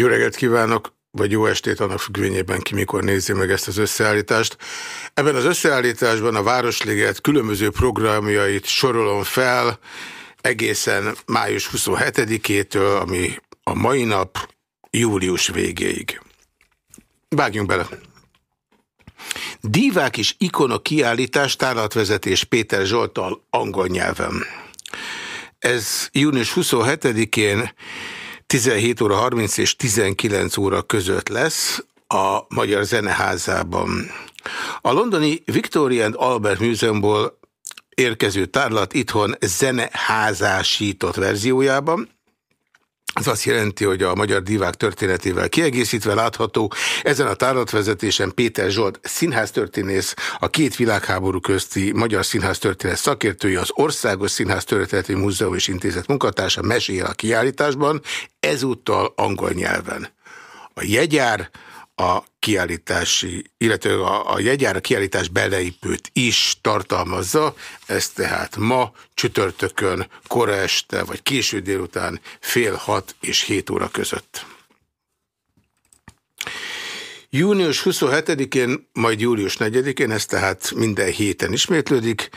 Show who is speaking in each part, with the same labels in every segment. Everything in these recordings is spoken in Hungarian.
Speaker 1: Jó reggelt kívánok, vagy jó estét annak függvényében ki mikor nézi meg ezt az összeállítást. Ebben az összeállításban a Városliget különböző programjait sorolom fel egészen május 27-től, ami a mai nap július végéig. Vágjunk bele! Dívák és ikonok kiállítás tárlatvezetés Péter Zsoltal angol nyelven. Ez június 27-én 17 óra 30 és 19 óra között lesz a Magyar Zeneházában. A londoni Victoria and Albert Museumból érkező tárlat itthon zeneházásított verziójában, ez azt jelenti, hogy a magyar divák történetével kiegészítve látható. Ezen a tárlatvezetésen Péter Zsolt színháztörténész, a két világháború közti magyar színháztörténet szakértője, az Országos Színháztörténeti Múzeum és Intézet munkatársa mesél a kiállításban, ezúttal angol nyelven. A jegyár a kiállítási, illetve a, a jegyára kiállítás beleépült is tartalmazza, ez tehát ma csütörtökön, kora este, vagy késő délután fél hat és hét óra között. Június 27-én, majd július 4-én, ez tehát minden héten ismétlődik,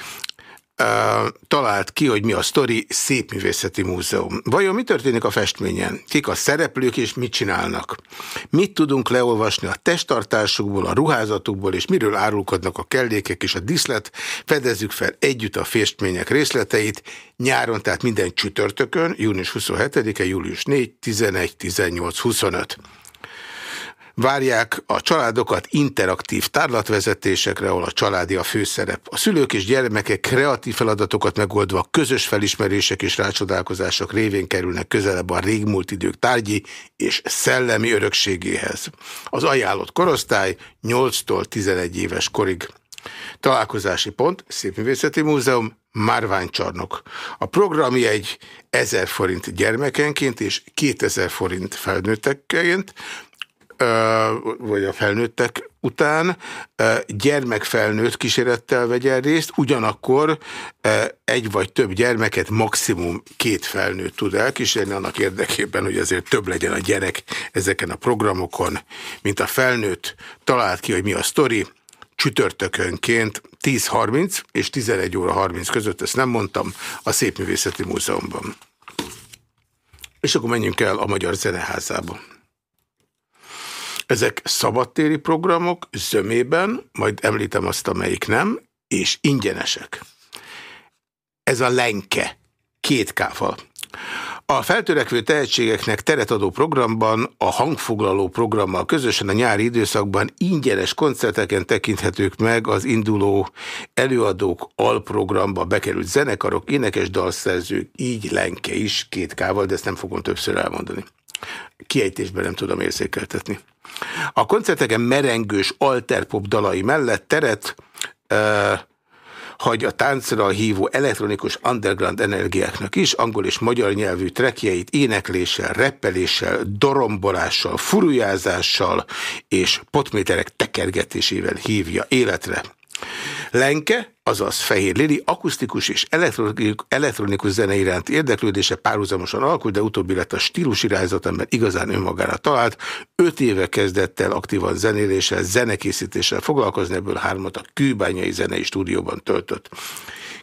Speaker 1: talált ki, hogy mi a sztori Szépművészeti Múzeum. Vajon mi történik a festményen? Kik a szereplők és mit csinálnak? Mit tudunk leolvasni a testtartásukból, a ruházatukból, és miről árulkodnak a kellékek és a diszlet? Fedezzük fel együtt a festmények részleteit, nyáron, tehát minden csütörtökön, június 27-e, július 4, 11, 18, 25. Várják a családokat interaktív tárlatvezetésekre, ahol a családi a főszerep. A szülők és gyermekek kreatív feladatokat megoldva közös felismerések és rácsodálkozások révén kerülnek közelebb a régmúlt idők tárgyi és szellemi örökségéhez. Az ajánlott korosztály 8-tól 11 éves korig. Találkozási pont, Szépművészeti Múzeum, Márványcsarnok. A programja egy 1000 forint gyermekenként és 2000 forint felnőttekként, vagy a felnőttek után gyermekfelnőtt kísérettel vegyen részt, ugyanakkor egy vagy több gyermeket maximum két felnőtt tud elkísérni, annak érdekében, hogy azért több legyen a gyerek ezeken a programokon, mint a felnőtt. Talált ki, hogy mi a sztori, csütörtökönként 10.30 és 11 óra 30 között, ezt nem mondtam, a Szépművészeti Múzeumban. És akkor menjünk el a Magyar Zeneházába. Ezek szabadtéri programok zömében, majd említem azt, amelyik nem, és ingyenesek. Ez a lenke, két káfal. A feltörekvő tehetségeknek teret adó programban, a hangfoglaló programmal közösen a nyári időszakban ingyenes koncerteken tekinthetők meg az induló előadók alprogramba bekerült zenekarok, énekes dalszerzők, így lenke is két kával, de ezt nem fogom többször elmondani. Kiejtésben nem tudom érzékeltetni. A koncerteken merengős alterpop dalai mellett teret uh, hagy a táncra hívó elektronikus underground energiáknak is, angol és magyar nyelvű trekjeit énekléssel, reppeléssel, dorombolással, furujázással és potméterek tekergetésével hívja életre. Lenke, azaz Fehér Lili, akusztikus és elektronikus zene iránt érdeklődése párhuzamosan alakul, de utóbbi lett a stílus irányzat, amiben igazán önmagára talált. Öt éve kezdett el aktívan zenéléssel, zenekészítéssel foglalkozni, ebből hármat a Kőbányai Zenei Stúdióban töltött.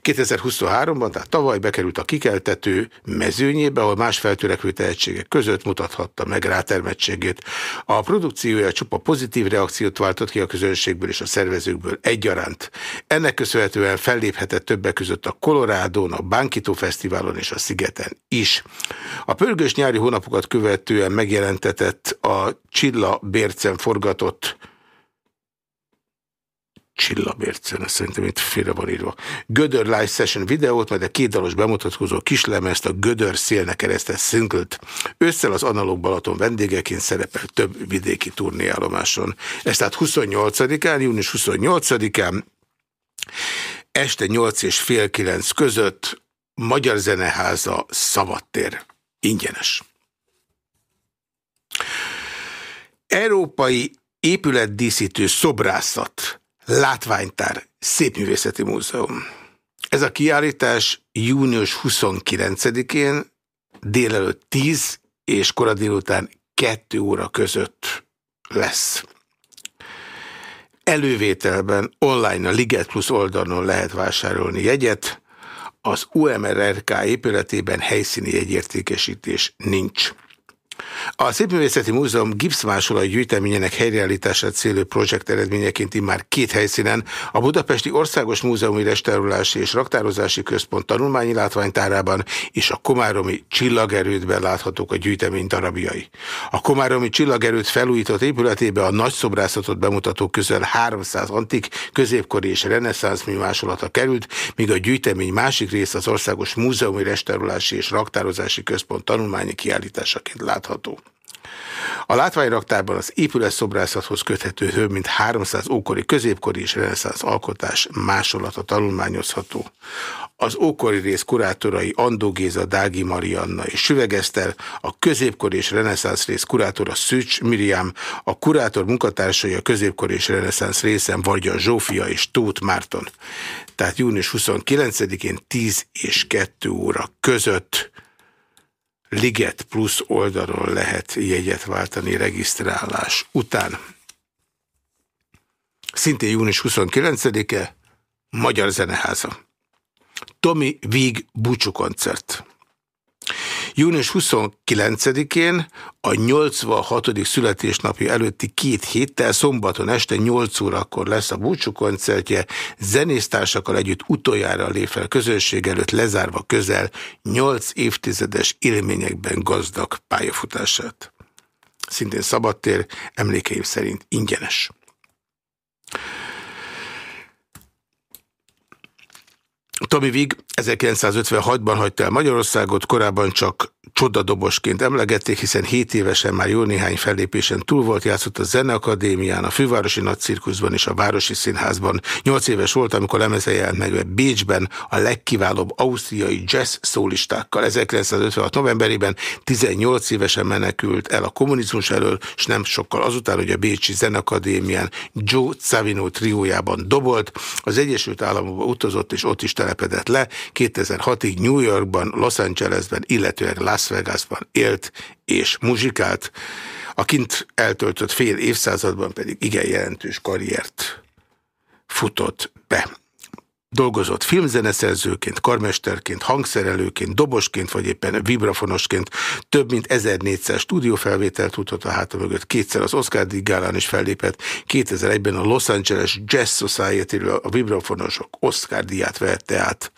Speaker 1: 2023-ban, tehát tavaly bekerült a kikeltető mezőnyébe, ahol más feltörekvő tehetségek között mutathatta meg rátermettségét. A produkciója csupa pozitív reakciót váltott ki a közönségből és a szervezőkből egyaránt. Ennek köszönhetően felléphetett többek között a Colorado-n, a Bankito Fesztiválon és a Szigeten is. A pörgős nyári hónapokat követően megjelentetett a Csilla Bércen forgatott Csillabércen, szerintem itt félre van írva. Gödör Live Session videót, majd a kétdalos bemutatkozó kislemezt a Gödör szélnek keresztes szinglet. Ősszel az Analóg Balaton vendégeként szerepel több vidéki turnéállomáson. Ez tehát 28-án, június 28-án, este 8 és fél 9 között Magyar Zeneháza Szabadtér. Ingyenes. Európai épületdíszítő szobrászat Látványtár, Szépművészeti Múzeum. Ez a kiállítás június 29-én délelőtt 10 és kora délután kettő óra között lesz. Elővételben online a Liget Plus oldalon lehet vásárolni jegyet, az UMRRK épületében helyszíni jegyértékesítés nincs. A Szépművészeti Múzeum gipszmásolai gyűjteményének helyreállítását célő projekt eredményeként immár két helyszínen, a Budapesti Országos Múzeumi Restaurálási és Raktározási Központ tanulmányi látványtárában és a Komáromi Csillagerődben láthatók a gyűjtemény darabjai. A Komáromi Csillagerőd felújított épületébe a nagy szobrászatot bemutató közel 300 antik, középkori és reneszánsz műmásolata került, míg a gyűjtemény másik rész az Országos Múzeumi Restaurálási és Raktározási Központ tanulmányi kiállításaként látható. A látványraktárban az épület szobrászathoz köthető több mint 300 ókori, középkori és reneszánsz alkotás másolata tanulmányozható. Az ókori rész kurátorai Andó Géza, Dági Marianna és Süvegeszter, a középkori és reneszánsz rész kurátora Szücs Miriam, a kurátor munkatársai a középkori és reneszánsz részen Vargya Zsófia és Tóth Márton. Tehát június 29-én 10 és 2 óra között Liget Plus oldalon lehet jegyet váltani regisztrálás után. Szintén június 29-e Magyar Zeneháza. Tomi Vig Búcsú koncert. Június 29-én a 86. születésnapi előtti két héttel szombaton este 8 órakor lesz a búcsú koncertje, zenésztársakkal együtt utoljára lép fel közönség előtt lezárva közel 8 évtizedes élményekben gazdag pályafutását. Szintén szabadtér, emlékeim szerint ingyenes. Tommy Vig 1956-ban hagyta el Magyarországot, korábban csak csodadobosként emlegették, hiszen 7 évesen már jó néhány fellépésen túl volt, játszott a Zeneakadémián, a Fővárosi Nagycirkuszban és a Városi Színházban. 8 éves volt, amikor lemeze jelent meg Bécsben a legkiválóbb ausztriai jazz szólistákkal. 1956 novemberében 18 évesen menekült el a kommunizmus elől, és nem sokkal azután, hogy a Bécsi Zeneakadémián Joe Savino triójában dobolt, az Egyesült Államokba utazott, és ott is telepedett le. 2006-ig New Yorkban, Los Angelesben, illetőleg Las Vegasban élt és muzsikált, a kint eltöltött fél évszázadban pedig igen jelentős karriert futott be. Dolgozott filmzeneszerzőként, karmesterként, hangszerelőként, dobosként vagy éppen vibrafonosként. Több mint 1400 stúdiófelvételt tudott a háta mögött. Kétszer az Oscar Digálán is fellépett. 2001-ben a Los Angeles Jazz society a vibrafonosok Oscar díját vette át.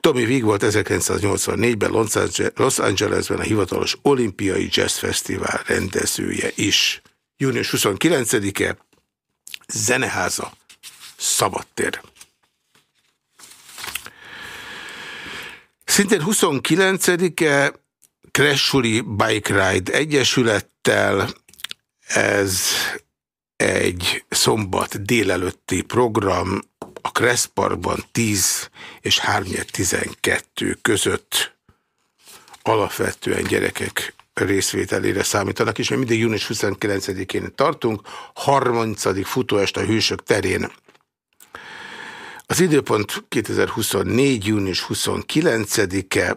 Speaker 1: Tommy Vig volt 1984-ben Los Angelesben a hivatalos olimpiai jazz fesztivál rendezője is. Június 29-e Zeneháza Szabadtér. Szintén 29-e Crashuli Bike Ride Egyesülettel, ez egy szombat délelőtti program a Kressz Parkban 10 és 3 12 között alapvetően gyerekek részvételére számítanak, és mi mindig június 29-én tartunk, 30. futóest a Hősök terén az időpont 2024. június 29-e,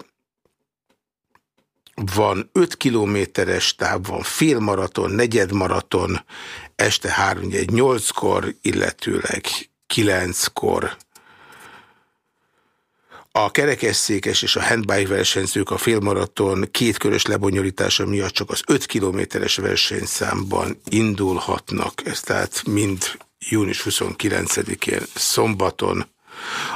Speaker 1: van 5 kilométeres táv, van félmaraton, negyedmaraton, este 3-8-kor, illetőleg 9-kor. A kerekesszékes és a handbike versenyzők a félmaraton kétkörös lebonyolítása miatt csak az 5 kilométeres versenyszámban indulhatnak. Ez tehát mind június 29-én szombaton.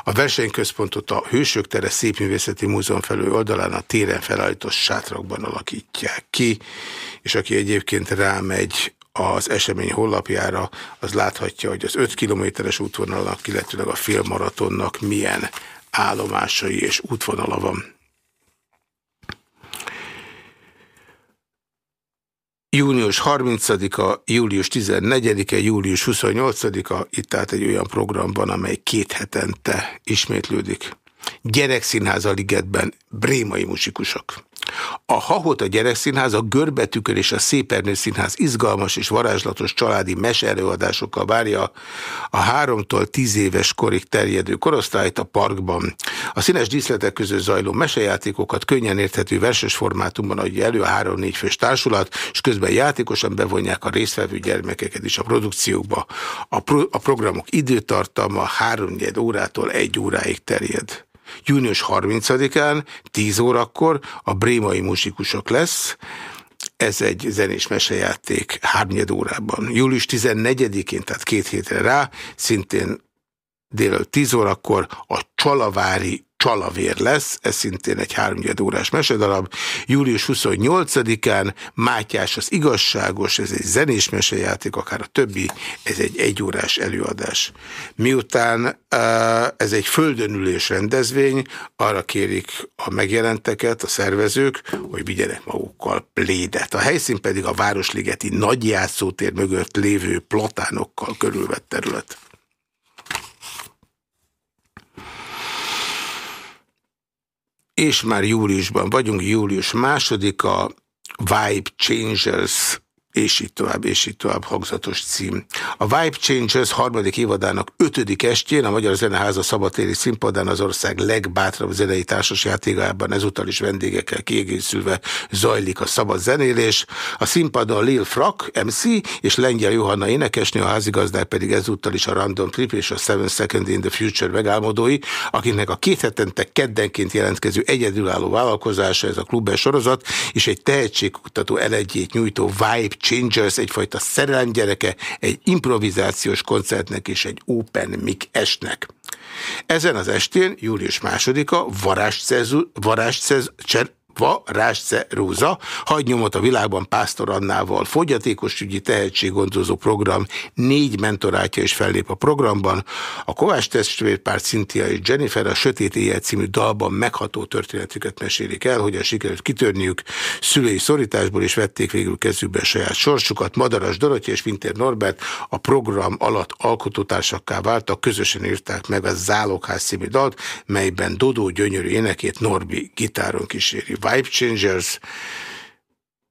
Speaker 1: A versenyközpontot a Hősök tere Szépművészeti Múzeum felül oldalán a téren felállított sátrakban alakítják ki, és aki egyébként rámegy az esemény hollapjára, az láthatja, hogy az 5 kilométeres útvonalnak, illetőleg a félmaratonnak milyen állomásai és útvonala van. Június 30-a, július 14-e, július 28-a, itt tehát egy olyan programban, amely két hetente ismétlődik. Gyerekszínház a ligetben, brémai musikusok. A Hahot a gyerekszínház, a Görbetükör és a Szépernő Színház izgalmas és varázslatos családi meseelőadásokkal várja a háromtól tíz éves korig terjedő korosztályt a parkban. A színes díszletek között zajló mesejátékokat könnyen érthető verses formátumban adja elő a három-négy fős társulat, és közben játékosan bevonják a résztvevő gyermekeket is a produkciókba. A, pro a programok időtartama három órától egy óráig terjed. Június 30-án 10 órakor a brémai musikusok lesz, ez egy zenés mesejáték hárnyed órában. Július 14-én, tehát két hétre rá, szintén délelőtt 10 órakor a Csalavári Csalavér lesz, ez szintén egy háromnyed órás mesedarab. Július 28-án Mátyás az igazságos, ez egy zenés mesejáték, akár a többi, ez egy egyórás előadás. Miután ez egy földönülés rendezvény, arra kérik a megjelenteket, a szervezők, hogy vigyenek magukkal plédet. A helyszín pedig a Városligeti nagyjátszótér mögött lévő platánokkal körülvett terület. És már júliusban vagyunk, július másodika, Vibe Changers és így tovább, és így tovább hangzatos cím. A Vibe Changers harmadik évadának ötödik estjén a Magyar Zeneháza szabatéri színpadán az ország legbátrabb zenei társasjátékában ezúttal is vendégekkel kiegészülve zajlik a szabad zenélés. A színpadon Lil Frak, MC és Lengyel Johanna énekesnő, a házigazdák pedig ezúttal is a Random Trip és a Seven Second in the Future megálmodói, akiknek a két hetente keddenként jelentkező egyedülálló vállalkozása ez a klubben sorozat, és egy tehetségkutató elegyét nyújtó Vibe Changers egyfajta szerelemgyereke, egy improvizációs koncertnek és egy open mic esnek. Ezen az estén, július másodika, varázs, varázs, Varázs Róza, hagy nyomot a világban Pásztor Annával, fogyatékosügyi tehetséggondozó program, négy mentorátja is fellép a programban. A Kovács testvérpár Cynthia és Jennifer a Sötét Éjjel című dalban megható történetüket mesélik el, hogyan sikerült kitörniük szülői szorításból, és vették végül kezükbe saját sorsukat. Madaras Dorottya és Winter Norbert a program alatt alkotótársakká váltak, közösen írták meg a Zálogház című dalt, melyben Dodó gyönyörű énekét Norbi gitáron kíséri. Vibe Changers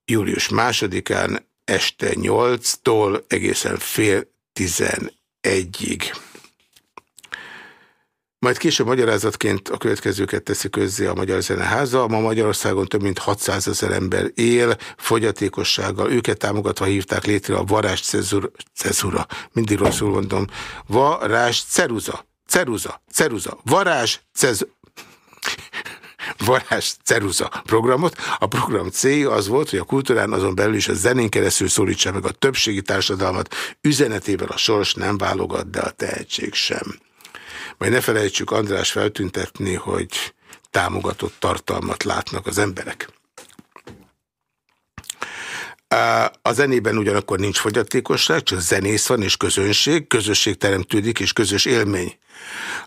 Speaker 1: július másodikán este 8-tól egészen fél 11-ig. Majd később magyarázatként a következőket teszi közzé a Magyar Zeneháza. Ma Magyarországon több mint 600 ezer ember él, fogyatékossággal. Őket támogatva hívták létre a Varázs Cezura. Mindig rosszul mondom. Varázs Ceruza. Ceruza. Ceruza. Varázs Cezura varázs ceruza programot. A program célja az volt, hogy a kultúrán azon belül is a zenén keresztül szólítsa meg a többségi társadalmat, üzenetével a sors nem válogat, de a tehetség sem. Majd ne felejtsük András feltüntetni, hogy támogatott tartalmat látnak az emberek. A zenében ugyanakkor nincs fogyatékosság, csak zenész van és közönség, közösség teremtődik és közös élmény.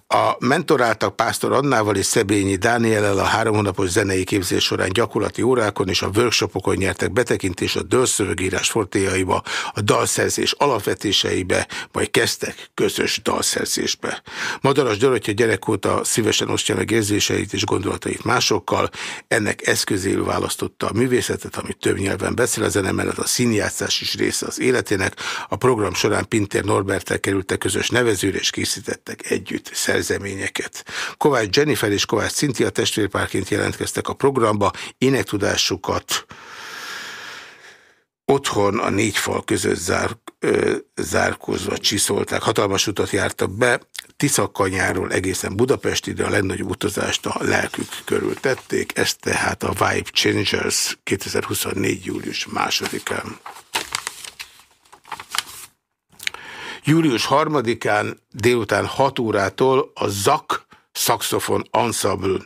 Speaker 1: A mentoráltak Pásztor Annával és Szebényi Dániellel a három hónapos zenei képzés során gyakorlati órákon és a workshopokon nyertek betekintést a dölszövegírás fortéjaiba, a dalszerzés alapvetéseibe, majd kezdtek közös dalszerzésbe. Madaras Dorottya gyerek óta szívesen osztja meg érzéseit és gondolatait másokkal, ennek eszközéül választotta a művészetet, amit több nyelven beszél, a zene mellett a színjátszás is része az életének. A program során Pintér Norbertel kerültek közös nevezőre és készítettek együtt szerzeményeket. Kovács Jennifer és Kovács Cintia testvérpárként jelentkeztek a programba, énektudásukat otthon a négy fal között zár, ö, zárkózva csiszolták, hatalmas utat jártak be, Tiszakanyáról egészen Budapestig, de a legnagyobb utazást a lelkük körül tették, ez tehát a Vibe Changers 2024. július másodikán. Július 3-án délután 6 órától a ZAK Saxophone Ensemble.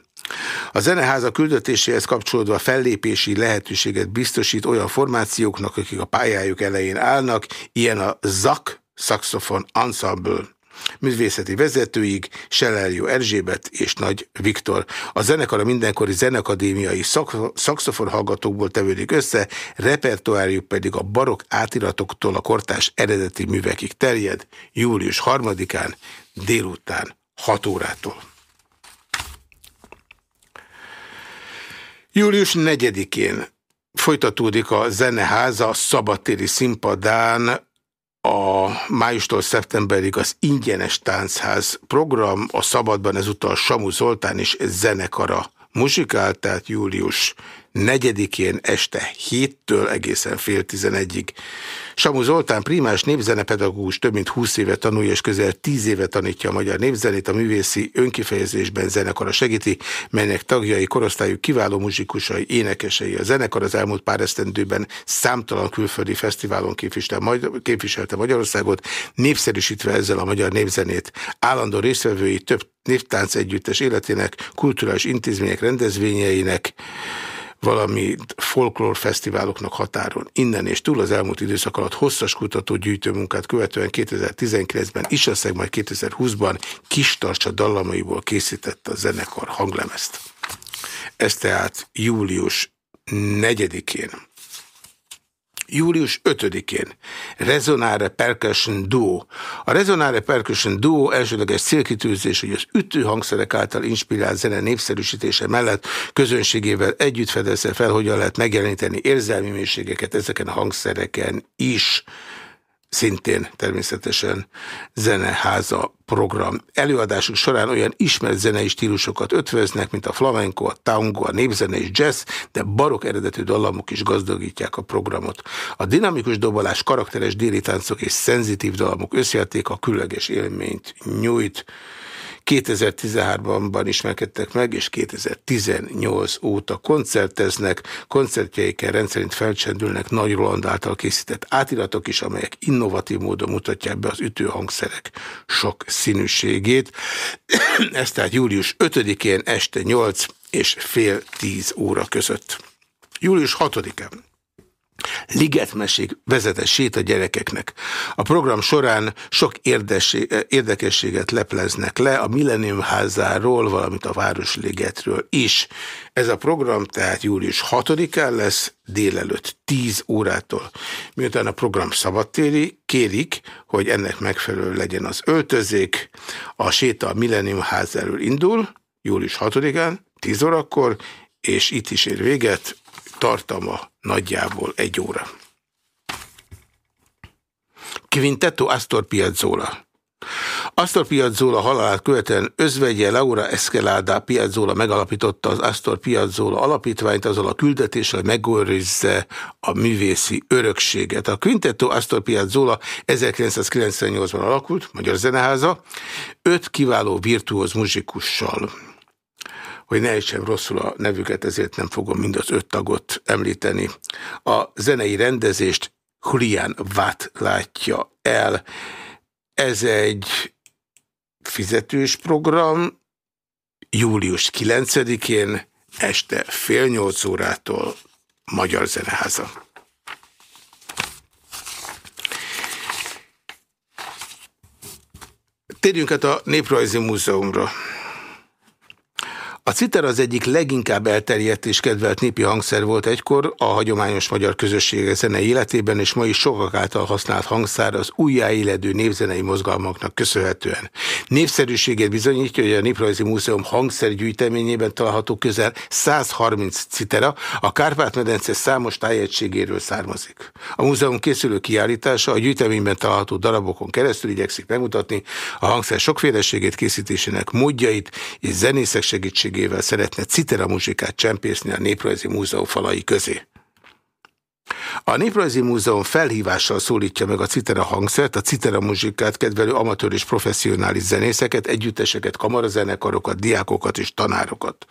Speaker 1: A zeneháza küldetéséhez kapcsolódva fellépési lehetőséget biztosít olyan formációknak, akik a pályájuk elején állnak, ilyen a ZAK Saxophone Ensemble művészeti vezetőig, Seleljó Erzsébet és Nagy Viktor. A zenekar a mindenkori zenekadémiai szak szakszofon hallgatókból tevődik össze, repertoárjuk pedig a barok átiratoktól a kortás eredeti művekig terjed, július 3-án délután 6 órától. Július 4-én folytatódik a Zeneháza szabadtéri színpadán a májustól szeptemberig az ingyenes táncház program, a szabadban ezúttal Samu Zoltán és zenekara muzsikál, tehát július 4-én este 7-től egészen fél 11-ig. Samu Zoltán primás népzenepedagógus több mint 20 éve tanulja és közel 10 éve tanítja a magyar népzenét, a művészi önkifejezésben zenekara segíti, melynek tagjai korosztályú kiváló muzsikusai, énekesei. A zenekar az elmúlt pár esztendőben számtalan külföldi fesztiválon képviselte Magyarországot, népszerűsítve ezzel a magyar népzenét. Állandó résztvevői több névtánc együttes életének, kulturális intézmények rendezvényeinek, valami folklórfesztiváloknak határon. Innen és túl az elmúlt időszak alatt hosszas kutató gyűjtőmunkát követően 2019-ben is, aztán majd 2020-ban Kistarcsa dallamaiból készítette a zenekar hanglemezt. Ez tehát július 4-én július 5-én Resonare Percussion Duo. A Resonare Percussion Duo elsődleges célkitűzés, hogy az ütőhangszerek által inspirált zene népszerűsítése mellett közönségével együtt fedezze fel, hogyan lehet megjeleníteni érzelmi mélységeket ezeken a hangszereken is szintén természetesen zeneháza program. Előadásuk során olyan ismert zenei stílusokat ötvöznek, mint a flamenco, a tango, a népzene és jazz, de barok eredetű dallamok is gazdagítják a programot. A dinamikus dobolás, karakteres déli táncok és szenzitív dallamok összjátéka különleges élményt nyújt. 2013-ban ismerkedtek meg, és 2018 óta koncerteznek. Koncertjeiken rendszerint felcsendülnek Nagy Roland által készített átiratok is, amelyek innovatív módon mutatják be az ütőhangszerek sok színűségét. Ez tehát július 5-én este 8 és fél 10 óra között. Július 6-án Ligetmesék vezetett sét a gyerekeknek. A program során sok érdekességet lepleznek le a Millennium házáról, valamint a Városligetről is. Ez a program tehát július 6-án lesz, délelőtt 10 órától. Miután a program szabadtéri, kérik, hogy ennek megfelelő legyen az öltözék. A séta a Millennium házáról indul, július 6-án, 10 órakor, és itt is ér véget, tartama nagyjából egy óra. Quintetto Astor Piazzolla Astor Piazzolla halálát követően özvegye Laura Escalada Piazzolla megalapította az Astor Piazzolla alapítványt azzal a küldetéssel, megőrizze a művészi örökséget. A Quintetto Astor Piazzolla 1998-ban alakult, Magyar Zeneháza, öt kiváló virtuóz muzsikussal hogy ne ejtsem rosszul a nevüket, ezért nem fogom mind az öt tagot említeni. A zenei rendezést Julian Watt látja el. Ez egy fizetős program, július 9-én este fél nyolc órától Magyar Zeneháza. Térjünk át a Néprajzi Múzeumra. A citer az egyik leginkább elterjedt és kedvelt népi hangszer volt egykor a hagyományos magyar közösség zene életében, és ma is sokak által használt hangszár az újjáéledő névzenei mozgalmaknak köszönhetően. Népszerűségét bizonyítja, hogy a Néprajzi Múzeum hangszergyűjteményében található közel 130 citera, a Kárpát-medence számos tájegységéről származik. A múzeum készülő kiállítása a gyűjteményben található darabokon keresztül igyekszik megmutatni a hangszer sokféleségét készítésének módjait és zenészek segítségét segítségével szeretne citera muzsikát csempészni a Néprajzi Múzeum falai közé. A Néprajzi Múzeum felhívással szólítja meg a citera hangszert, a citera muzsikát kedvelő amatőr és professzionális zenészeket, együtteseket, kamarazenekarokat, diákokat és tanárokat.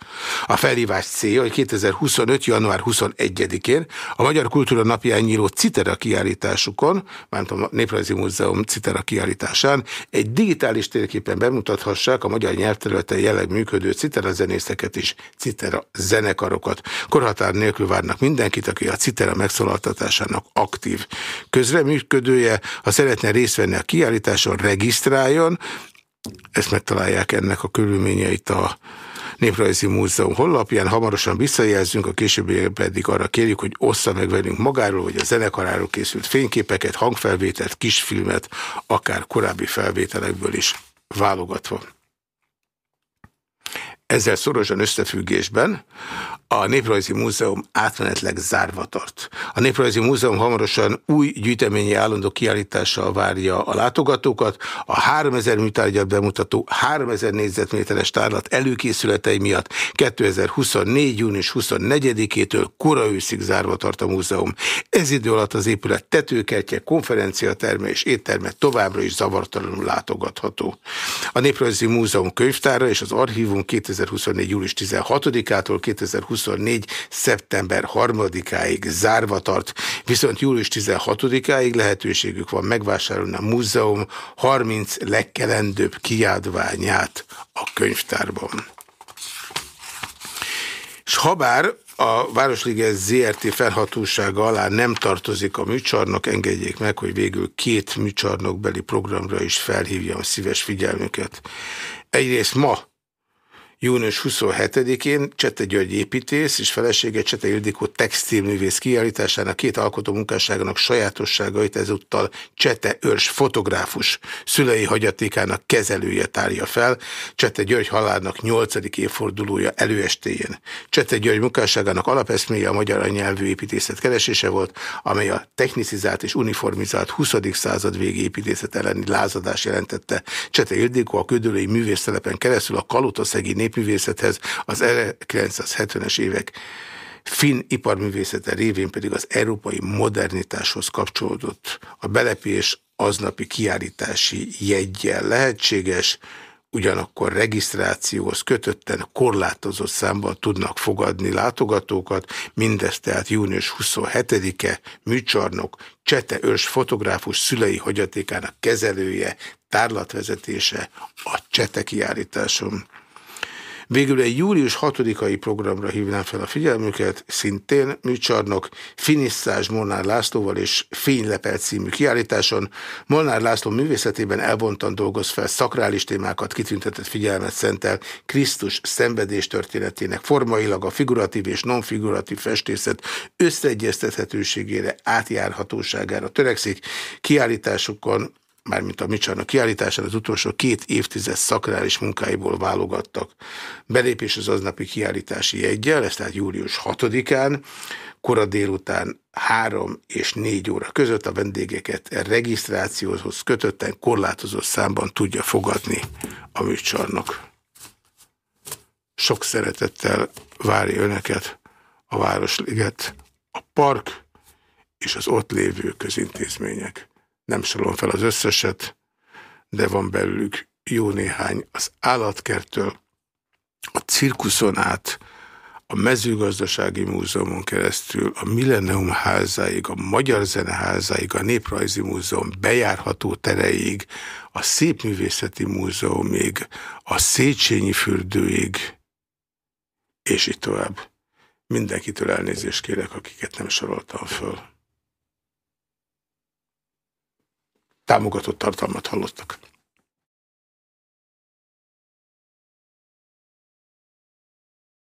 Speaker 1: A felhívás célja, hogy 2025. január 21-én a Magyar Kultúra napján nyíló citera kiállításukon, mert a Néprajzi Múzeum citera kiállításán egy digitális térképen bemutathassák a magyar nyelvterületen jelleg működő citera zenészeket és citera zenekarokat. Korhatár nélkül várnak mindenkit, aki a citera megszólaltat szolgáltatásának aktív közreműködője. Ha szeretne részt venni a kiállításon, regisztráljon. Ezt megtalálják ennek a körülményeit a Néprajzi Múzeum honlapján. Hamarosan visszajelzünk, a későbbiekben pedig arra kérjük, hogy ossza meg velünk magáról, vagy a zenekaráról készült fényképeket, hangfelvételt, kisfilmet, akár korábbi felvételekből is válogatva. Ezzel szorosan összefüggésben a Néprajzi Múzeum átmenetleg zárva tart. A Néprajzi Múzeum hamarosan új gyűjteményi állandó kiállítással várja a látogatókat. A 3000 műtárgyat bemutató 3000 négyzetméteres tárlat előkészületei miatt 2024. június 24-től kora őszig zárva tart a múzeum. Ez idő alatt az épület tetőkertje, konferenciaterme és étterme továbbra is zavartalanul látogatható. A Néprajzi Múzeum könyvtára és az archívum 2024. július 16-ától 2024. szeptember 3-áig zárva tart, viszont július 16-áig lehetőségük van megvásárolni a múzeum 30 legkelendőbb kiadványát a könyvtárban. És habár a Városliges ZRT felhatósága alá nem tartozik a műcsarnok, engedjék meg, hogy végül két műcsarnokbeli programra is felhívjam szíves figyelmüket. Egyrészt ma Június 27-én Csete György építész és felesége Csete Ildikó textilművész kiállításának két alkotó munkásságának sajátosságait ezúttal Csete Őrs fotográfus szülei hagyatékának kezelője tárja fel, Csete György halálának 8. évfordulója előestéjén. Csete György munkásságának alapeszméje a magyar nyelvű építészet keresése volt, amely a technicizált és uniformizált 20. század végi építészet elleni lázadás jelentette. Csete Ildikó a ködölői művésztelepen keresztül a Kalotaszegi nép népművészethez, az 1970-es évek finn iparművészete révén pedig az európai modernitáshoz kapcsolódott. A belepés aznapi kiállítási jeggyel lehetséges, ugyanakkor regisztrációhoz kötötten korlátozott számban tudnak fogadni látogatókat, mindezt tehát június 27-e műcsarnok, Csete Őrs fotográfus szülei hagyatékának kezelője, tárlatvezetése a Csete kiállításon. Végül egy július 6-ai programra hívnám fel a figyelmüket, szintén műcsarnok, Finisszás Molnár Lászlóval és Fénylepel című kiállításon. Molnár László művészetében elvontan dolgoz fel szakrális témákat, kitüntetett figyelmet szentel Krisztus szenvedés történetének formailag a figuratív és non-figuratív festészet összeegyeztethetőségére, átjárhatóságára törekszik. Kiállításokon mármint a Micsarnak kiállításán az utolsó két évtized szakrális munkáiból válogattak. Belépés az aznapi kiállítási jegyel, ez tehát július 6-án, kora délután 3 és 4 óra között a vendégeket regisztrációhoz kötötten korlátozott számban tudja fogadni a műcsarnok. Sok szeretettel várja önöket a Városliget, a park és az ott lévő közintézmények. Nem sorolom fel az összeset, de van belőlük jó néhány az állatkertől, a cirkuszon át, a mezőgazdasági múzeumon keresztül, a Millennium házáig, a Magyar Zeneházáig, a Néprajzi Múzeum bejárható tereig, a Szépművészeti Múzeumig, a Széchenyi fürdőig, és így tovább. Mindenkitől elnézést kérek, akiket nem soroltam föl. Támogatott tartalmat hallottak.